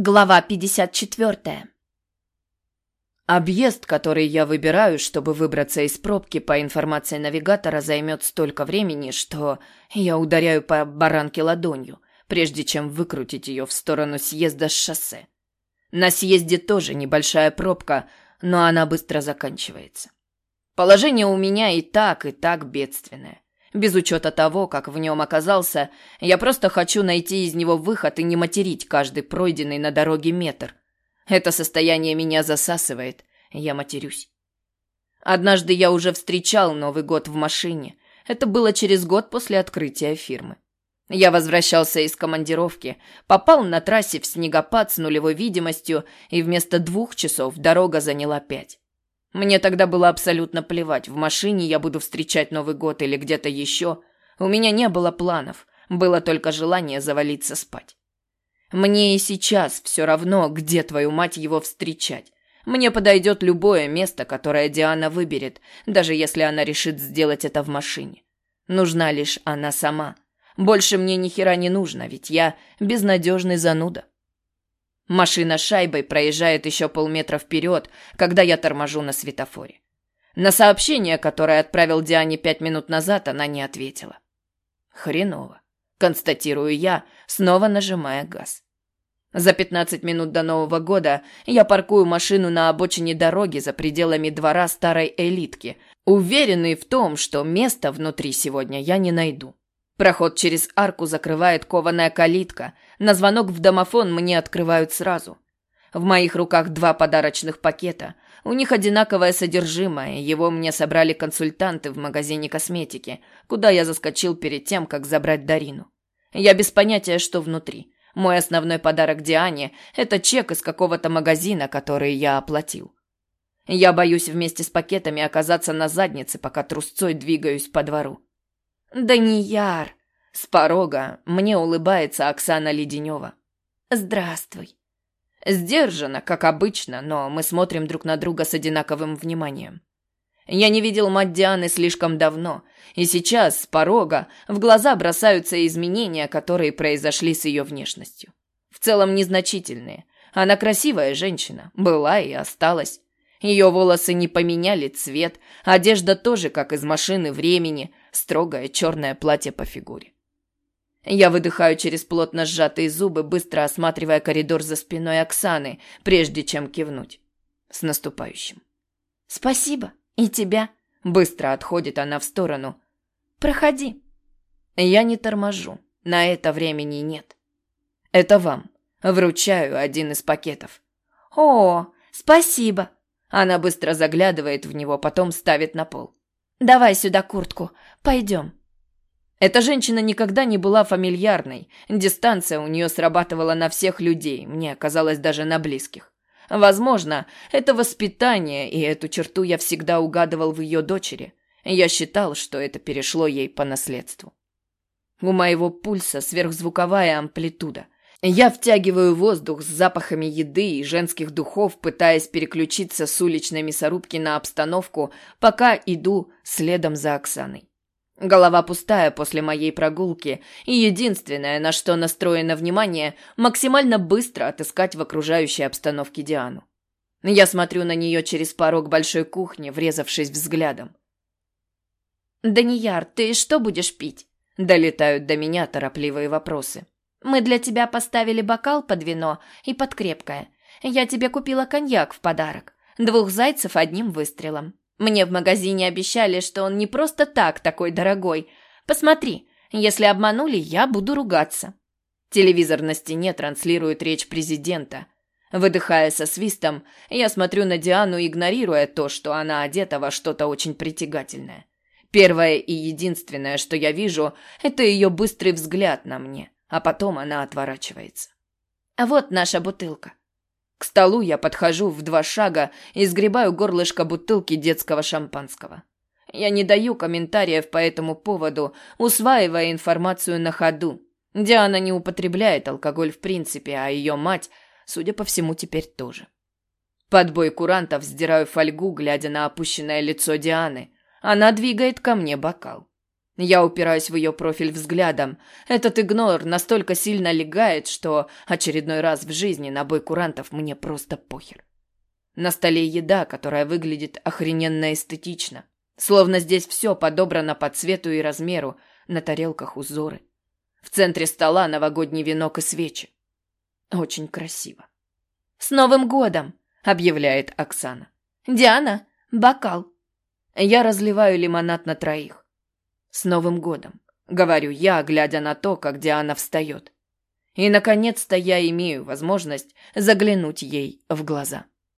Глава 54. Объезд, который я выбираю, чтобы выбраться из пробки, по информации навигатора, займет столько времени, что я ударяю по баранке ладонью, прежде чем выкрутить ее в сторону съезда с шоссе. На съезде тоже небольшая пробка, но она быстро заканчивается. Положение у меня и так, и так бедственное. Без учета того, как в нем оказался, я просто хочу найти из него выход и не материть каждый пройденный на дороге метр. Это состояние меня засасывает, я матерюсь. Однажды я уже встречал Новый год в машине. Это было через год после открытия фирмы. Я возвращался из командировки, попал на трассе в снегопад с нулевой видимостью, и вместо двух часов дорога заняла пять. Мне тогда было абсолютно плевать, в машине я буду встречать Новый год или где-то еще. У меня не было планов, было только желание завалиться спать. Мне и сейчас все равно, где твою мать его встречать. Мне подойдет любое место, которое Диана выберет, даже если она решит сделать это в машине. Нужна лишь она сама. Больше мне ни хера не нужно, ведь я безнадежный зануда. Машина шайбой проезжает еще полметра вперед, когда я торможу на светофоре. На сообщение, которое отправил Диане пять минут назад, она не ответила. Хреново. Констатирую я, снова нажимая газ. За 15 минут до Нового года я паркую машину на обочине дороги за пределами двора старой элитки, уверенный в том, что места внутри сегодня я не найду. Проход через арку закрывает кованая калитка. На звонок в домофон мне открывают сразу. В моих руках два подарочных пакета. У них одинаковое содержимое. Его мне собрали консультанты в магазине косметики, куда я заскочил перед тем, как забрать Дарину. Я без понятия, что внутри. Мой основной подарок Диане – это чек из какого-то магазина, который я оплатил. Я боюсь вместе с пакетами оказаться на заднице, пока трусцой двигаюсь по двору. «Данияр!» С порога мне улыбается Оксана Леденева. «Здравствуй!» Сдержанно, как обычно, но мы смотрим друг на друга с одинаковым вниманием. Я не видел мать Дианы слишком давно, и сейчас с порога в глаза бросаются изменения, которые произошли с ее внешностью. В целом незначительные. Она красивая женщина, была и осталась. Ее волосы не поменяли цвет, одежда тоже, как из машины времени, строгое черное платье по фигуре. Я выдыхаю через плотно сжатые зубы, быстро осматривая коридор за спиной Оксаны, прежде чем кивнуть. С наступающим. «Спасибо. И тебя». Быстро отходит она в сторону. «Проходи». Я не торможу. На это времени нет. «Это вам». Вручаю один из пакетов. «О, спасибо». Она быстро заглядывает в него, потом ставит на пол. «Давай сюда куртку. Пойдем». Эта женщина никогда не была фамильярной. Дистанция у нее срабатывала на всех людей, мне казалось даже на близких. Возможно, это воспитание, и эту черту я всегда угадывал в ее дочери. Я считал, что это перешло ей по наследству. У моего пульса сверхзвуковая амплитуда. Я втягиваю воздух с запахами еды и женских духов, пытаясь переключиться с уличной мясорубки на обстановку, пока иду следом за Оксаной. Голова пустая после моей прогулки, и единственное, на что настроено внимание, максимально быстро отыскать в окружающей обстановке Диану. Я смотрю на нее через порог большой кухни, врезавшись взглядом. «Данияр, ты что будешь пить?» Долетают до меня торопливые вопросы. «Мы для тебя поставили бокал под вино и под крепкое. Я тебе купила коньяк в подарок. Двух зайцев одним выстрелом. Мне в магазине обещали, что он не просто так такой дорогой. Посмотри, если обманули, я буду ругаться. Телевизор на стене транслирует речь президента. Выдыхая со свистом, я смотрю на Диану, игнорируя то, что она одета во что-то очень притягательное. Первое и единственное, что я вижу, это ее быстрый взгляд на мне, а потом она отворачивается. А вот наша бутылка. К столу я подхожу в два шага и сгребаю горлышко бутылки детского шампанского. Я не даю комментариев по этому поводу, усваивая информацию на ходу. Диана не употребляет алкоголь в принципе, а ее мать, судя по всему, теперь тоже. Под бой курантов вздираю фольгу, глядя на опущенное лицо Дианы. Она двигает ко мне бокал. Я упираюсь в ее профиль взглядом. Этот игнор настолько сильно легает, что очередной раз в жизни на бой курантов мне просто похер. На столе еда, которая выглядит охрененно эстетично. Словно здесь все подобрано по цвету и размеру, на тарелках узоры. В центре стола новогодний венок и свечи. Очень красиво. «С Новым годом!» — объявляет Оксана. «Диана, бокал!» Я разливаю лимонад на троих. «С Новым годом!» — говорю я, глядя на то, как Диана встает. И, наконец-то, я имею возможность заглянуть ей в глаза.